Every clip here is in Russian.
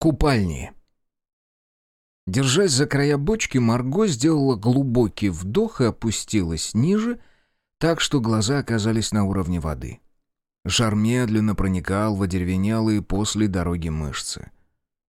Купальни. Держась за края бочки, Марго сделала глубокий вдох и опустилась ниже, так что глаза оказались на уровне воды. Жар медленно проникал в одеревенелые после дороги мышцы.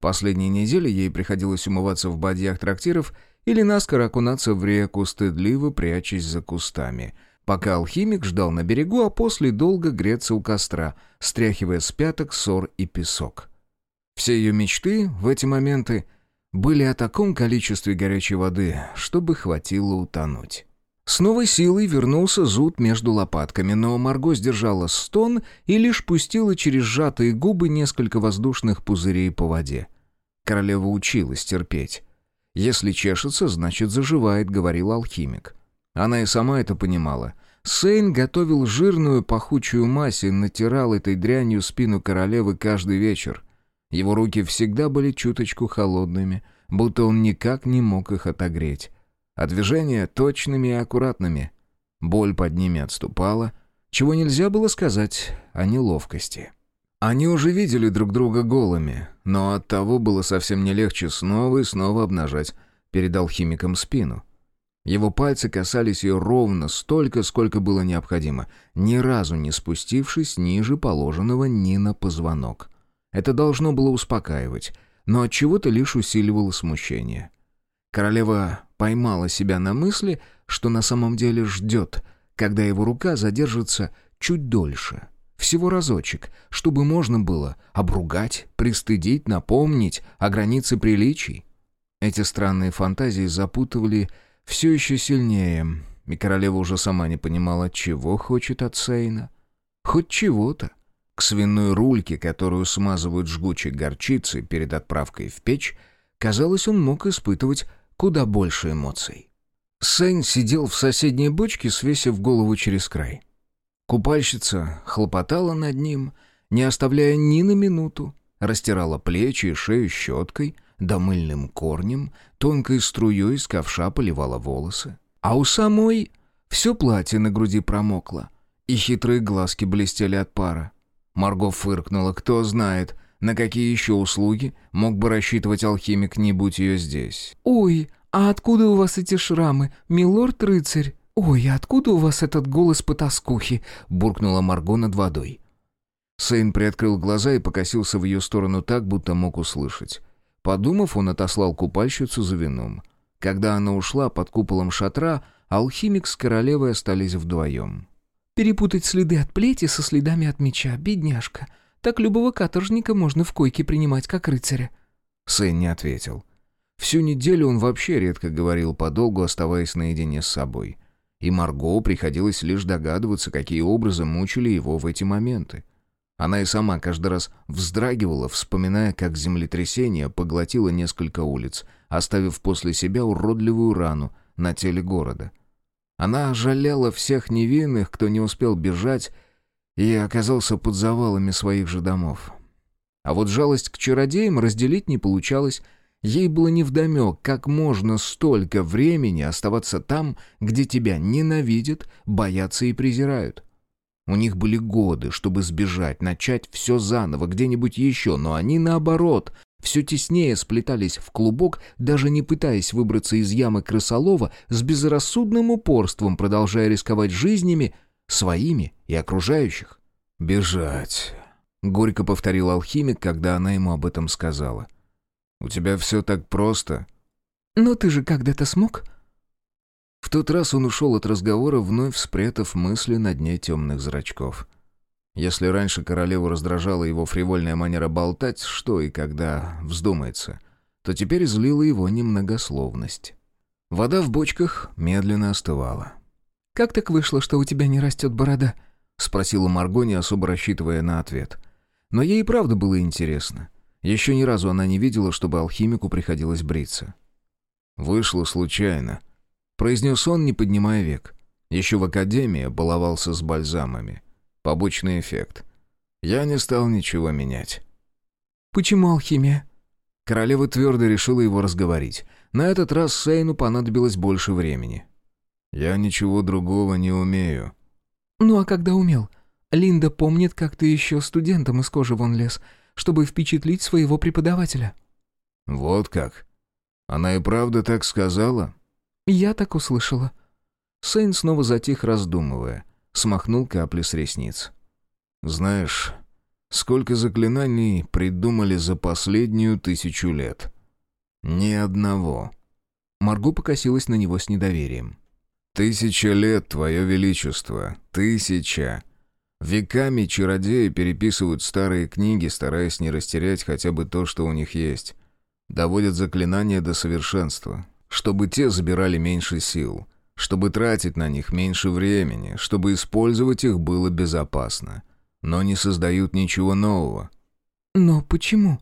Последние недели ей приходилось умываться в бадьях трактиров или наскоро окунаться в реку, стыдливо прячась за кустами, пока алхимик ждал на берегу, а после долго греться у костра, стряхивая с пяток ссор и песок. Все ее мечты в эти моменты были о таком количестве горячей воды, чтобы хватило утонуть. С новой силой вернулся зуд между лопатками, но Марго сдержала стон и лишь пустила через сжатые губы несколько воздушных пузырей по воде. Королева училась терпеть. «Если чешется, значит заживает», — говорил алхимик. Она и сама это понимала. Сейн готовил жирную пахучую мазь и натирал этой дрянью спину королевы каждый вечер. Его руки всегда были чуточку холодными, будто он никак не мог их отогреть. А движения точными и аккуратными. Боль под ними отступала, чего нельзя было сказать о неловкости. Они уже видели друг друга голыми, но оттого было совсем не легче снова и снова обнажать перед алхимиком спину. Его пальцы касались ее ровно столько, сколько было необходимо, ни разу не спустившись ниже положенного ни на позвонок. Это должно было успокаивать, но от чего-то лишь усиливало смущение. Королева поймала себя на мысли, что на самом деле ждет, когда его рука задержится чуть дольше. Всего разочек, чтобы можно было обругать, пристыдить, напомнить о границе приличий. Эти странные фантазии запутывали все еще сильнее, и королева уже сама не понимала, чего хочет от Сейна. Хоть чего-то. К свиной рульке, которую смазывают жгучей горчицей перед отправкой в печь, казалось, он мог испытывать куда больше эмоций. Сэн сидел в соседней бочке, свесив голову через край. Купальщица хлопотала над ним, не оставляя ни на минуту, растирала плечи и шею щеткой, да мыльным корнем, тонкой струей из ковша поливала волосы. А у самой все платье на груди промокло, и хитрые глазки блестели от пара. Марго фыркнула. «Кто знает, на какие еще услуги мог бы рассчитывать алхимик, не будь ее здесь». «Ой, а откуда у вас эти шрамы, милорд-рыцарь? Ой, а откуда у вас этот голос потаскухи?» — буркнула Марго над водой. Сейн приоткрыл глаза и покосился в ее сторону так, будто мог услышать. Подумав, он отослал купальщицу за вином. Когда она ушла под куполом шатра, алхимик с королевой остались вдвоем. Перепутать следы от плети со следами от меча, бедняжка. Так любого каторжника можно в койке принимать, как рыцаря». Сэн не ответил. Всю неделю он вообще редко говорил подолгу, оставаясь наедине с собой. И Марго приходилось лишь догадываться, какие образы мучили его в эти моменты. Она и сама каждый раз вздрагивала, вспоминая, как землетрясение поглотило несколько улиц, оставив после себя уродливую рану на теле города. Она жалела всех невинных, кто не успел бежать и оказался под завалами своих же домов. А вот жалость к чародеям разделить не получалось. Ей было невдомек, как можно столько времени оставаться там, где тебя ненавидят, боятся и презирают. У них были годы, чтобы сбежать, начать все заново, где-нибудь еще, но они, наоборот, все теснее сплетались в клубок, даже не пытаясь выбраться из ямы крысолова, с безрассудным упорством продолжая рисковать жизнями своими и окружающих. «Бежать», — горько повторил алхимик, когда она ему об этом сказала. «У тебя все так просто». «Но ты же когда-то смог?» В тот раз он ушел от разговора, вновь спрятав мысли на дне темных зрачков. Если раньше королеву раздражала его фривольная манера болтать, что и когда вздумается, то теперь злила его немногословность. Вода в бочках медленно остывала. «Как так вышло, что у тебя не растет борода?» — спросила Марго, не особо рассчитывая на ответ. Но ей и правда было интересно. Еще ни разу она не видела, чтобы алхимику приходилось бриться. «Вышло случайно», — произнес он, не поднимая век. Еще в академии баловался с бальзамами. Побочный эффект. Я не стал ничего менять. «Почему алхимия?» Королева твердо решила его разговорить. На этот раз Сейну понадобилось больше времени. «Я ничего другого не умею». «Ну а когда умел? Линда помнит, как ты еще студентом из кожи вон лез. чтобы впечатлить своего преподавателя». «Вот как? Она и правда так сказала?» «Я так услышала». Сейн снова затих, раздумывая. Смахнул капли с ресниц. «Знаешь, сколько заклинаний придумали за последнюю тысячу лет? Ни одного». Марго покосилась на него с недоверием. «Тысяча лет, Твое Величество, тысяча!» Веками чародеи переписывают старые книги, стараясь не растерять хотя бы то, что у них есть. Доводят заклинания до совершенства, чтобы те забирали меньше сил, чтобы тратить на них меньше времени, чтобы использовать их было безопасно. Но не создают ничего нового. «Но почему?»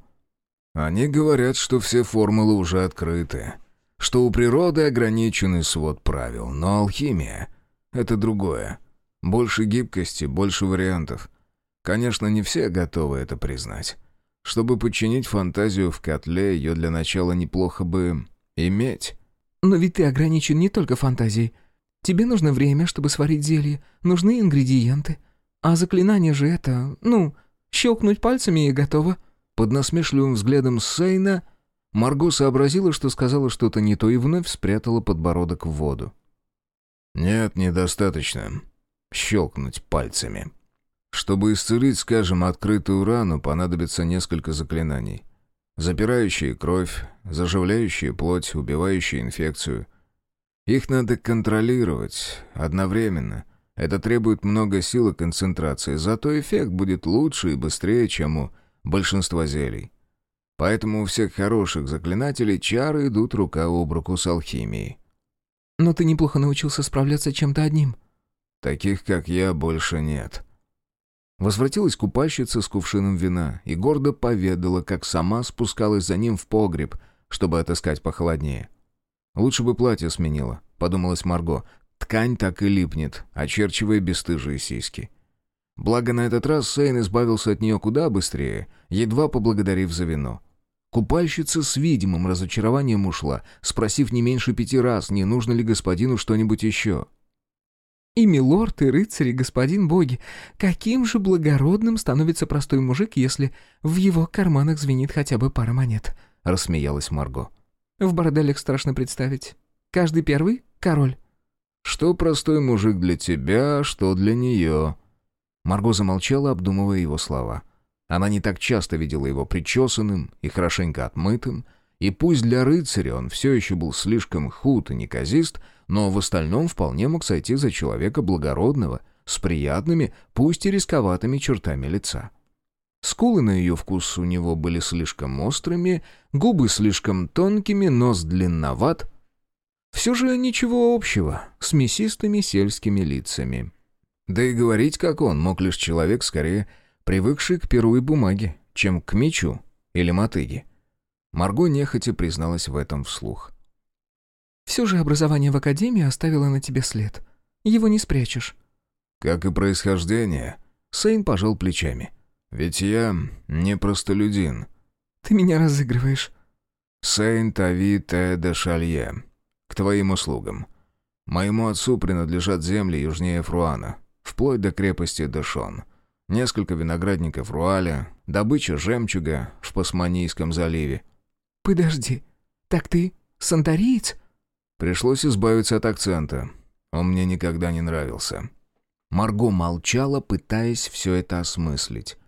Они говорят, что все формулы уже открыты, что у природы ограниченный свод правил, но алхимия — это другое. Больше гибкости, больше вариантов. Конечно, не все готовы это признать. Чтобы подчинить фантазию в котле, ее для начала неплохо бы иметь. Но ведь ты ограничен не только фантазией. Тебе нужно время, чтобы сварить зелье, нужны ингредиенты. А заклинание же это, ну, щелкнуть пальцами и готово. Под насмешливым взглядом Сейна Марго сообразила, что сказала что-то не то и вновь спрятала подбородок в воду. «Нет, недостаточно щелкнуть пальцами. Чтобы исцелить, скажем, открытую рану, понадобится несколько заклинаний. Запирающие кровь, заживляющие плоть, убивающие инфекцию. Их надо контролировать одновременно. Это требует много сил и концентрации, зато эффект будет лучше и быстрее, чем у большинства зелий. Поэтому у всех хороших заклинателей чары идут рука об руку с алхимией. «Но ты неплохо научился справляться чем-то одним», Таких, как я, больше нет». Возвратилась купальщица с кувшином вина и гордо поведала, как сама спускалась за ним в погреб, чтобы отыскать похолоднее. «Лучше бы платье сменила», — подумалась Марго. «Ткань так и липнет, очерчивая бесстыжие сиськи». Благо на этот раз Сейн избавился от нее куда быстрее, едва поблагодарив за вино. Купальщица с видимым разочарованием ушла, спросив не меньше пяти раз, не нужно ли господину что-нибудь еще. И милорд, и рыцарь, и господин боги. Каким же благородным становится простой мужик, если в его карманах звенит хотя бы пара монет?» — рассмеялась Марго. «В борделях страшно представить. Каждый первый — король». «Что простой мужик для тебя, что для нее?» Марго замолчала, обдумывая его слова. Она не так часто видела его причесанным и хорошенько отмытым, и пусть для рыцаря он все еще был слишком худ и неказист, но в остальном вполне мог сойти за человека благородного, с приятными, пусть и рисковатыми чертами лица. Скулы на ее вкус у него были слишком острыми, губы слишком тонкими, нос длинноват. Все же ничего общего с мясистыми сельскими лицами. Да и говорить, как он, мог лишь человек, скорее привыкший к перу и бумаге, чем к мечу или мотыге. Марго нехотя призналась в этом вслух. «Все же образование в академии оставило на тебе след. Его не спрячешь». «Как и происхождение». Сейн пожал плечами. «Ведь я не простолюдин». «Ты меня разыгрываешь». «Сейн Тави Те де Шалье. К твоим услугам. Моему отцу принадлежат земли южнее Фруана, вплоть до крепости Дэшон. Несколько виноградников Руаля, добыча жемчуга в Пасманийском заливе. «Подожди, так ты санториец?» Пришлось избавиться от акцента. Он мне никогда не нравился. Марго молчала, пытаясь все это осмыслить.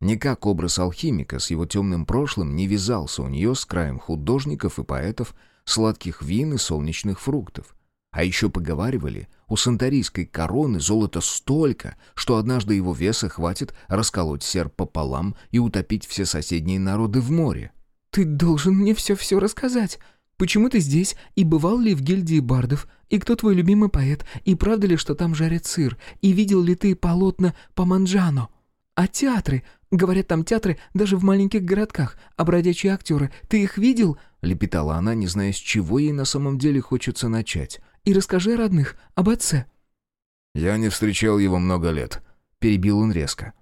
Никак образ алхимика с его темным прошлым не вязался у нее с краем художников и поэтов, сладких вин и солнечных фруктов. А еще поговаривали, у санторийской короны золота столько, что однажды его веса хватит расколоть серп пополам и утопить все соседние народы в море. «Ты должен мне все-все рассказать. Почему ты здесь? И бывал ли в гильдии бардов? И кто твой любимый поэт? И правда ли, что там жарят сыр? И видел ли ты полотна по Манджано? А театры? Говорят, там театры даже в маленьких городках. А бродячие актеры, ты их видел?» Лепетала она, не зная, с чего ей на самом деле хочется начать. «И расскажи о родных, об отце». «Я не встречал его много лет», — перебил он резко.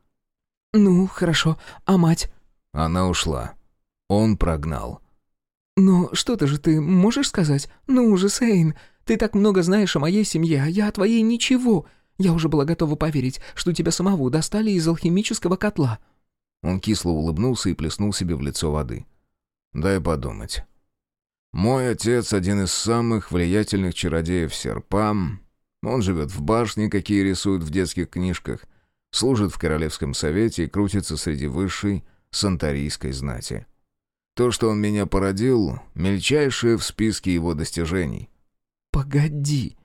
«Ну, хорошо. А мать?» Она ушла. Он прогнал. «Но что-то же ты можешь сказать? Ну уже, Сейн, ты так много знаешь о моей семье, а я о твоей ничего. Я уже была готова поверить, что тебя самого достали из алхимического котла». Он кисло улыбнулся и плеснул себе в лицо воды. «Дай подумать. Мой отец один из самых влиятельных чародеев серпа. Он живет в башне, какие рисуют в детских книжках, служит в Королевском совете и крутится среди высшей сантарийской знати. То, что он меня породил, мельчайшее в списке его достижений». «Погоди.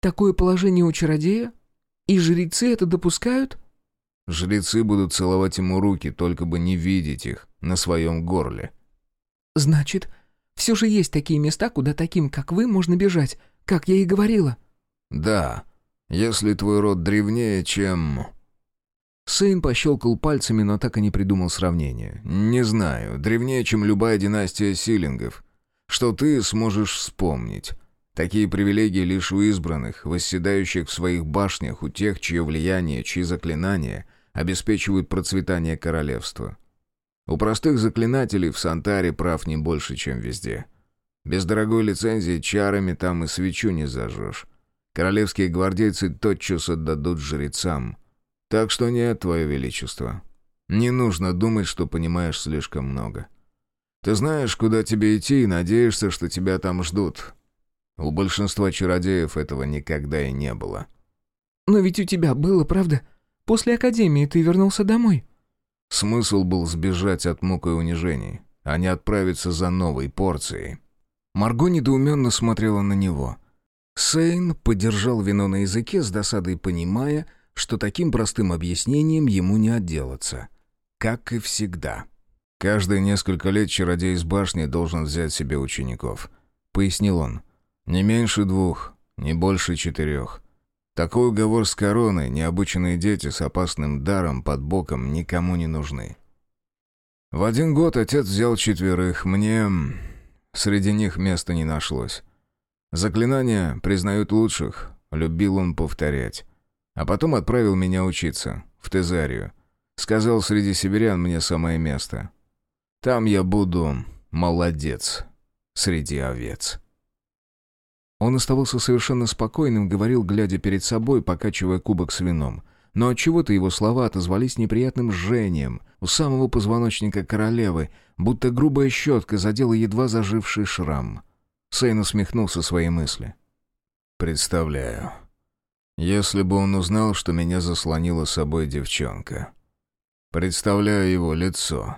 Такое положение у чародея? И жрецы это допускают?» Жрецы будут целовать ему руки, только бы не видеть их на своем горле. «Значит, все же есть такие места, куда таким, как вы, можно бежать, как я и говорила». «Да, если твой род древнее, чем...» Сейн пощелкал пальцами, но так и не придумал сравнения. «Не знаю, древнее, чем любая династия Силингов. Что ты сможешь вспомнить? Такие привилегии лишь у избранных, восседающих в своих башнях, у тех, чье влияние, чьи заклинания обеспечивают процветание королевства. У простых заклинателей в Сантаре прав не больше, чем везде. Без дорогой лицензии чарами там и свечу не зажжешь. Королевские гвардейцы тотчас отдадут жрецам. Так что нет, Твое Величество. Не нужно думать, что понимаешь слишком много. Ты знаешь, куда тебе идти, и надеешься, что тебя там ждут. У большинства чародеев этого никогда и не было. «Но ведь у тебя было, правда? После академии ты вернулся домой». Смысл был сбежать от мук и унижений, а не отправиться за новой порцией. Марго недоуменно смотрела на него. Сейн подержал вино на языке с досадой, понимая, что таким простым объяснением ему не отделаться. Как и всегда. «Каждые несколько лет чародей из башни должен взять себе учеников», — пояснил он. «Не меньше двух, не больше четырех. Такой уговор с короной необученные дети с опасным даром под боком никому не нужны. В один год отец взял четверых, мне среди них места не нашлось. Заклинания признают лучших, любил он повторять. А потом отправил меня учиться, в Тезарию. Сказал, среди северян мне самое место. Там я буду молодец среди овец. Он оставался совершенно спокойным, говорил, глядя перед собой, покачивая кубок с вином. Но отчего-то его слова отозвались неприятным жжением у самого позвоночника королевы, будто грубая щетка задела едва заживший шрам. Сейн усмехнулся своей мысли. «Представляю. Если бы он узнал, что меня заслонила собой девчонка. Представляю его лицо».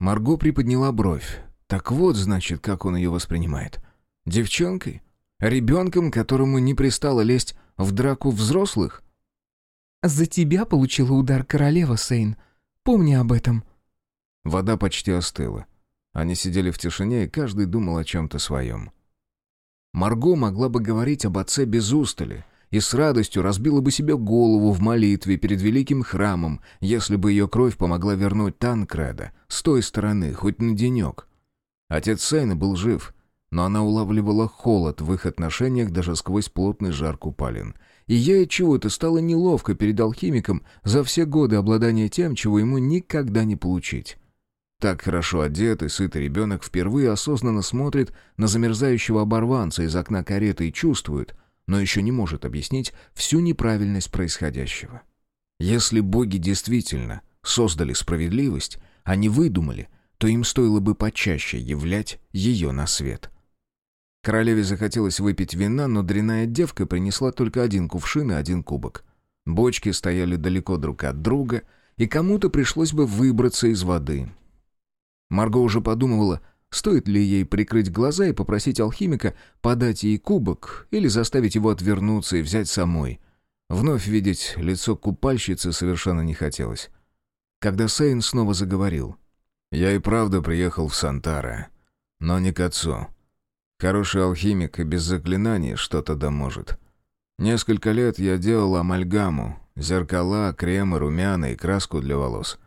Марго приподняла бровь. Так вот, значит, как он ее воспринимает. Девчонкой? Ребенком, которому не пристало лезть в драку взрослых? «За тебя получила удар королева, Сейн. Помни об этом». Вода почти остыла. Они сидели в тишине, и каждый думал о чем-то своем. Марго могла бы говорить об отце без устали и с радостью разбила бы себе голову в молитве перед великим храмом, если бы ее кровь помогла вернуть Танкреда с той стороны, хоть на денек. Отец Сейна был жив, но она улавливала холод в их отношениях даже сквозь плотный жар купалин. И ей чего-то стало неловко перед алхимиком за все годы обладания тем, чего ему никогда не получить. Так хорошо одетый, сытый ребенок впервые осознанно смотрит на замерзающего оборванца из окна кареты и чувствует, но еще не может объяснить всю неправильность происходящего. Если боги действительно создали справедливость, а не выдумали, то им стоило бы почаще являть ее на свет. Королеве захотелось выпить вина, но дряная девка принесла только один кувшин и один кубок. Бочки стояли далеко друг от друга, и кому-то пришлось бы выбраться из воды. Марго уже подумывала, стоит ли ей прикрыть глаза и попросить алхимика подать ей кубок или заставить его отвернуться и взять самой. Вновь видеть лицо купальщицы совершенно не хотелось. Когда Сейн снова заговорил. «Я и правда приехал в Сантара, но не к отцу. Хороший алхимик и без заклинаний что-то да может. Несколько лет я делал амальгаму, зеркала, кремы, румяна и краску для волос.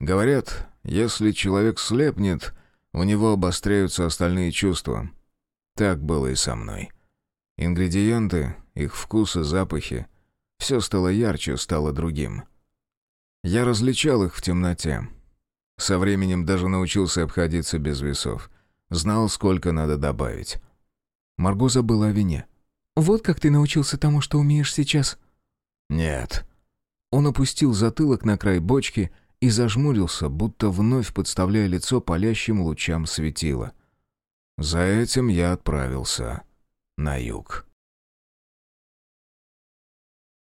Говорят, если человек слепнет, у него обостряются остальные чувства. Так было и со мной. Ингредиенты, их вкусы, запахи — все стало ярче, стало другим. Я различал их в темноте. Со временем даже научился обходиться без весов. Знал, сколько надо добавить. Марго забыла о вине. «Вот как ты научился тому, что умеешь сейчас?» «Нет». Он опустил затылок на край бочки и зажмурился, будто вновь подставляя лицо палящим лучам светила. За этим я отправился на юг.